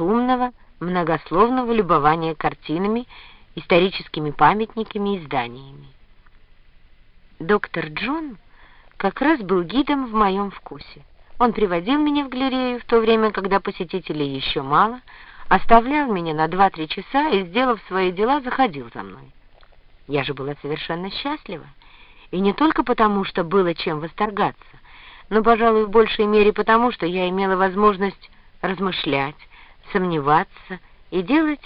шумного, многословного любования картинами, историческими памятниками и зданиями. Доктор Джон как раз был гидом в моем вкусе. Он приводил меня в галерею в то время, когда посетителей еще мало, оставлял меня на два-три часа и, сделав свои дела, заходил за мной. Я же была совершенно счастлива, и не только потому, что было чем восторгаться, но, пожалуй, в большей мере потому, что я имела возможность размышлять, сомневаться и делать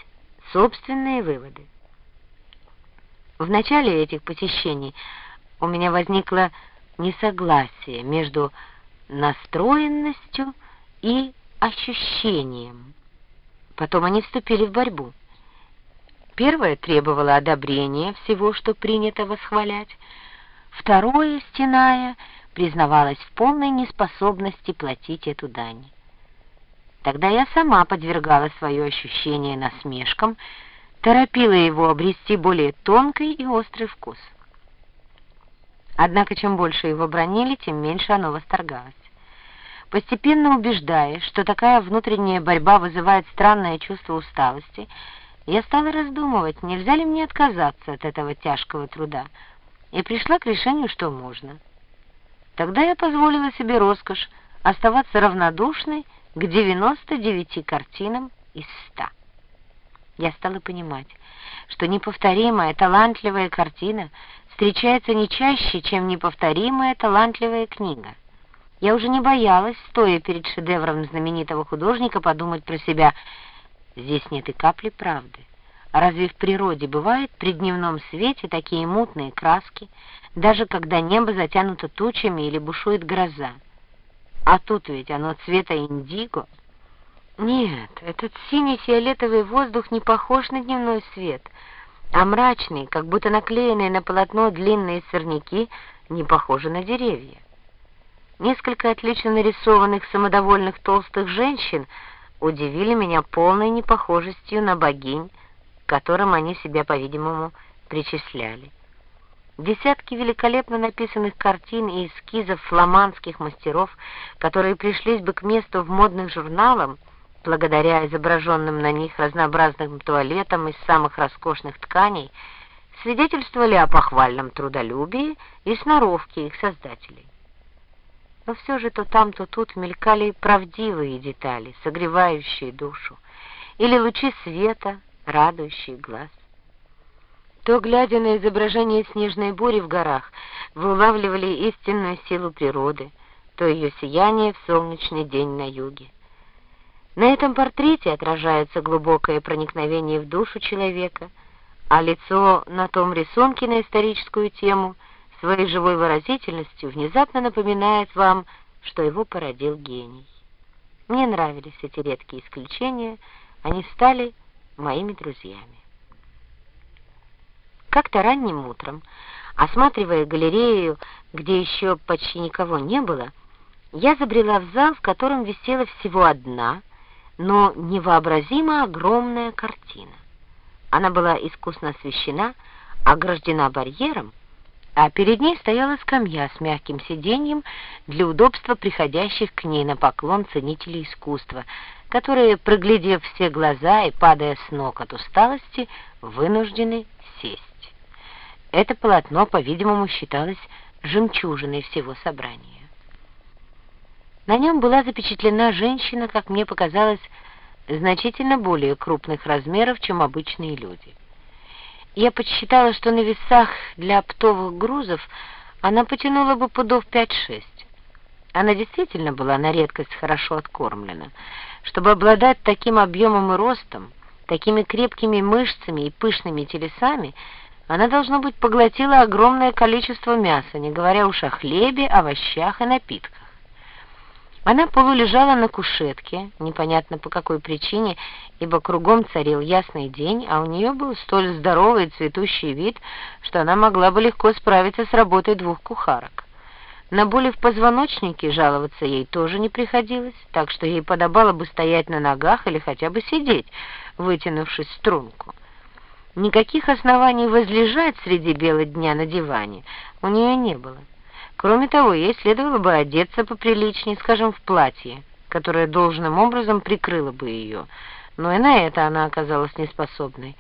собственные выводы. В начале этих посещений у меня возникло несогласие между настроенностью и ощущением. Потом они вступили в борьбу. Первое требовало одобрения всего, что принято восхвалять. Второе, стеная, признавалось в полной неспособности платить эту дань. Тогда я сама подвергала свое ощущение насмешкам, торопила его обрести более тонкий и острый вкус. Однако, чем больше его бронили, тем меньше оно восторгалось. Постепенно убеждаясь, что такая внутренняя борьба вызывает странное чувство усталости, я стала раздумывать, нельзя ли мне отказаться от этого тяжкого труда, и пришла к решению, что можно. Тогда я позволила себе роскошь оставаться равнодушной к 99 картинам из 100. Я стала понимать, что неповторимая, талантливая картина встречается не чаще, чем неповторимая, талантливая книга. Я уже не боялась, стоя перед шедевром знаменитого художника, подумать про себя, здесь нет и капли правды. А разве в природе бывают при дневном свете такие мутные краски, даже когда небо затянуто тучами или бушует гроза? А тут ведь оно цвета индиго. Нет, этот синий-фиолетовый воздух не похож на дневной свет, а мрачный, как будто наклеенные на полотно длинные сорняки, не похожи на деревья. Несколько отлично нарисованных самодовольных толстых женщин удивили меня полной непохожестью на богинь, к которым они себя, по-видимому, причисляли. Десятки великолепно написанных картин и эскизов фламандских мастеров, которые пришлись бы к месту в модных журналах, благодаря изображенным на них разнообразным туалетам из самых роскошных тканей, свидетельствовали о похвальном трудолюбии и сноровке их создателей. Но все же то там, то тут мелькали правдивые детали, согревающие душу, или лучи света, радующие глаз. То, глядя на изображение снежной бури в горах, вы улавливали истинную силу природы, то ее сияние в солнечный день на юге. На этом портрете отражается глубокое проникновение в душу человека, а лицо на том рисунке на историческую тему своей живой выразительностью внезапно напоминает вам, что его породил гений. Мне нравились эти редкие исключения, они стали моими друзьями. Как-то ранним утром, осматривая галерею, где еще почти никого не было, я забрела в зал, в котором висела всего одна, но невообразимо огромная картина. Она была искусно освещена, ограждена барьером, а перед ней стояла скамья с мягким сиденьем для удобства приходящих к ней на поклон ценителей искусства, которые, проглядев все глаза и падая с ног от усталости, вынуждены. Это полотно, по-видимому, считалось жемчужиной всего собрания. На нем была запечатлена женщина, как мне показалось, значительно более крупных размеров, чем обычные люди. Я подсчитала, что на весах для оптовых грузов она потянула бы пудов 5-6. Она действительно была на редкость хорошо откормлена. Чтобы обладать таким объемом и ростом, такими крепкими мышцами и пышными телесами, она, должно быть, поглотила огромное количество мяса, не говоря уж о хлебе, овощах и напитках. Она полулежала на кушетке, непонятно по какой причине, ибо кругом царил ясный день, а у нее был столь здоровый цветущий вид, что она могла бы легко справиться с работой двух кухарок. На боли в позвоночнике жаловаться ей тоже не приходилось, так что ей подобало бы стоять на ногах или хотя бы сидеть, вытянувшись в струнку. Никаких оснований возлежать среди бела дня на диване у нее не было. Кроме того, ей следовало бы одеться поприличнее, скажем, в платье, которое должным образом прикрыло бы ее, но и на это она оказалась неспособной.